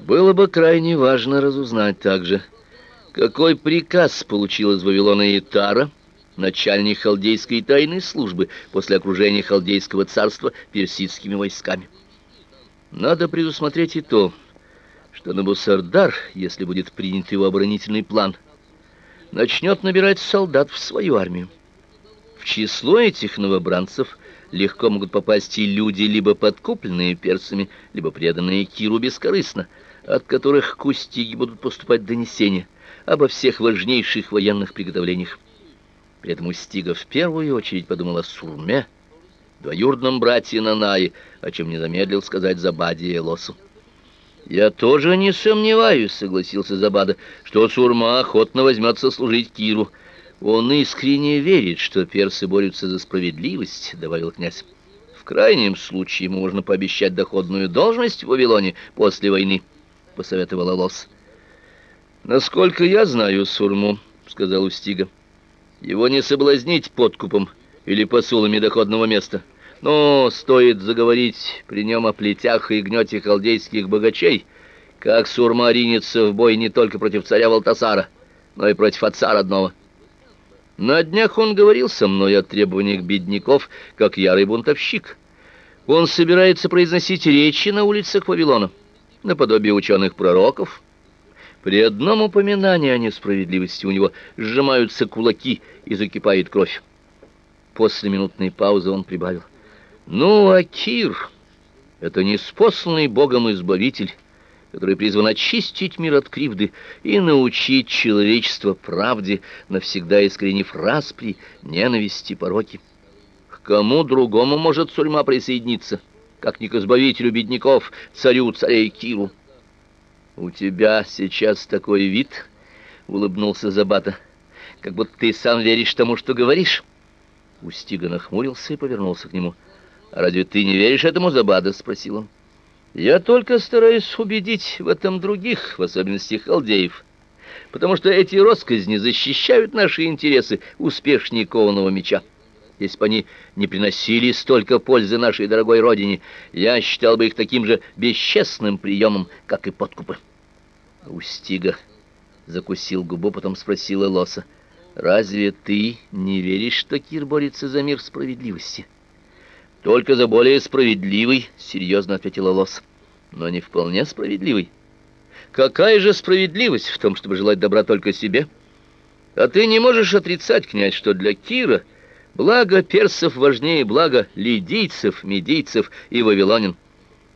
Было бы крайне важно разузнать также, какой приказ получил из Вавилона Итара, начальник халдейской тайной службы, после окружения халдейского царства персидскими войсками. Надо предусмотреть и то, что Набусардар, если будет принят его оборонительный план, начнет набирать солдат в свою армию. В число этих новобранцев легко могут попасть и люди, либо подкупленные персами, либо преданные Киру бескорыстно, от которых к Устиге будут поступать донесения обо всех важнейших военных приготовлениях. При этом Устига в первую очередь подумал о Сурме, двоюродном брате Нанае, о чем не замедлил сказать Забаде и Элосу. «Я тоже не сомневаюсь», — согласился Забада, — «что Сурма охотно возьмется служить Киру». «Он искренне верит, что персы борются за справедливость», — добавил князь. «В крайнем случае ему можно пообещать доходную должность в Вавилоне после войны», — посоветовал Алос. «Насколько я знаю Сурму», — сказал Устига, — «его не соблазнить подкупом или посулами доходного места». Но стоит заговорить при нем о плетях и гнете халдейских богачей, как Сурма ринется в бой не только против царя Валтасара, но и против отца родного. На днях он говорил со мной о требованиях бедняков, как ярый бунтовщик. Он собирается произносить речи на улицах Вавилона, наподобие ученых пророков. При одном упоминании о несправедливости у него сжимаются кулаки и закипает кровь. После минутной паузы он прибавил — ну, а Кир — это неспосланный Богом Избавитель, который призван очистить мир от кривды и научить человечество правде, навсегда искоренив распри, ненависти, пороки. К кому другому может Сульма присоединиться, как не к избавителю бедняков, царю царей Киру? «У тебя сейчас такой вид», — улыбнулся Забата, — «как будто ты сам веришь тому, что говоришь». Устига нахмурился и повернулся к нему — «Разве ты не веришь этому, Забада?» — спросил он. «Я только стараюсь убедить в этом других, в особенности халдеев, потому что эти россказни защищают наши интересы успешнее кованого меча. Если бы они не приносили столько пользы нашей дорогой родине, я считал бы их таким же бесчестным приемом, как и подкупы». Устига закусил губу, потом спросил Элоса, «Разве ты не веришь, что Кир борется за мир справедливости?» Только за более справедливый, серьезно ответила Лос. Но не вполне справедливый. Какая же справедливость в том, чтобы желать добра только себе? А ты не можешь отрицать, князь, что для Кира благо персов важнее блага лидийцев, медийцев и вавилонин.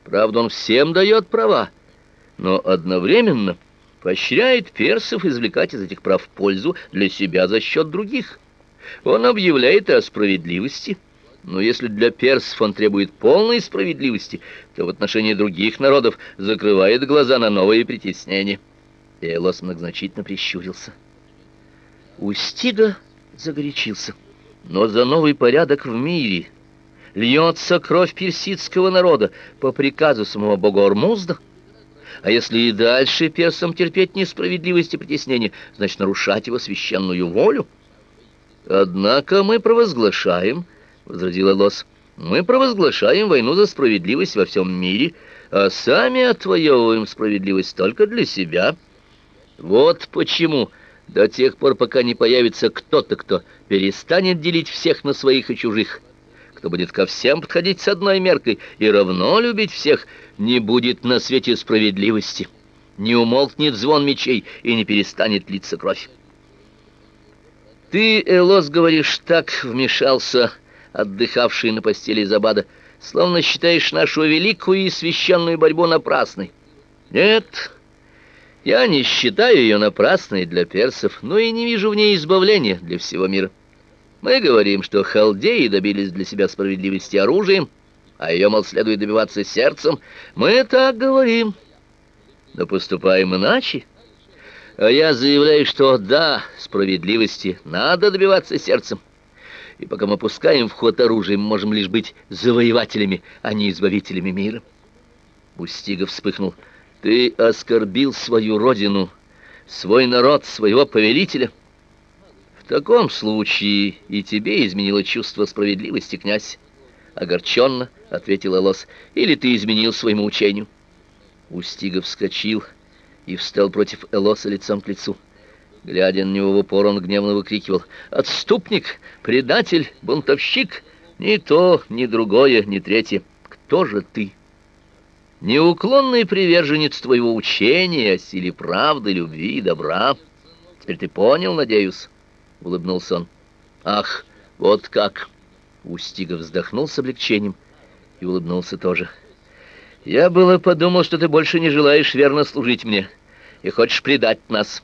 Правда, он всем дает права, но одновременно поощряет персов извлекать из этих прав пользу для себя за счет других. Он объявляет о справедливости – но если для персов он требует полной справедливости, то в отношении других народов закрывает глаза на новые притеснения. Элос многозначительно прищурился. Устига загорячился. Но за новый порядок в мире льется кровь персидского народа по приказу самого бога Ормузда. А если и дальше персам терпеть несправедливости и притеснения, значит нарушать его священную волю? Однако мы провозглашаем, — возразила Лос. «Мы провозглашаем войну за справедливость во всем мире, а сами отвоевываем справедливость только для себя. Вот почему до тех пор, пока не появится кто-то, кто перестанет делить всех на своих и чужих, кто будет ко всем подходить с одной меркой и равно любить всех, не будет на свете справедливости, не умолкнет звон мечей и не перестанет литься кровь. Ты, Элос, говоришь, так вмешался отдыхавший на постели Забада, словно считаешь нашу великую и священную борьбу напрасной. Нет, я не считаю ее напрасной для персов, но и не вижу в ней избавления для всего мира. Мы говорим, что халдеи добились для себя справедливости оружием, а ее, мол, следует добиваться сердцем. Мы так говорим, но поступаем иначе. А я заявляю, что да, справедливости надо добиваться сердцем. И пока мы пускаем в ход оружие, мы можем лишь быть завоевателями, а не избавителями мира. Устигов вспыхнул. Ты оскорбил свою родину, свой народ, своего повелителя. В таком случае и тебе изменило чувство справедливости, князь. Огорченно ответил Лос. Или ты изменил своему учению. Устигов вскочил и встал против Элоса лицом к лицу. Глядя на него в упор, он гневно выкрикивал. «Отступник! Предатель! Бунтовщик! Ни то, ни другое, ни третье! Кто же ты?» «Неуклонный приверженец твоего учения о силе правды, любви и добра. Теперь ты понял, надеюсь?» — улыбнулся он. «Ах, вот как!» Устигов вздохнул с облегчением и улыбнулся тоже. «Я было подумал, что ты больше не желаешь верно служить мне и хочешь предать нас».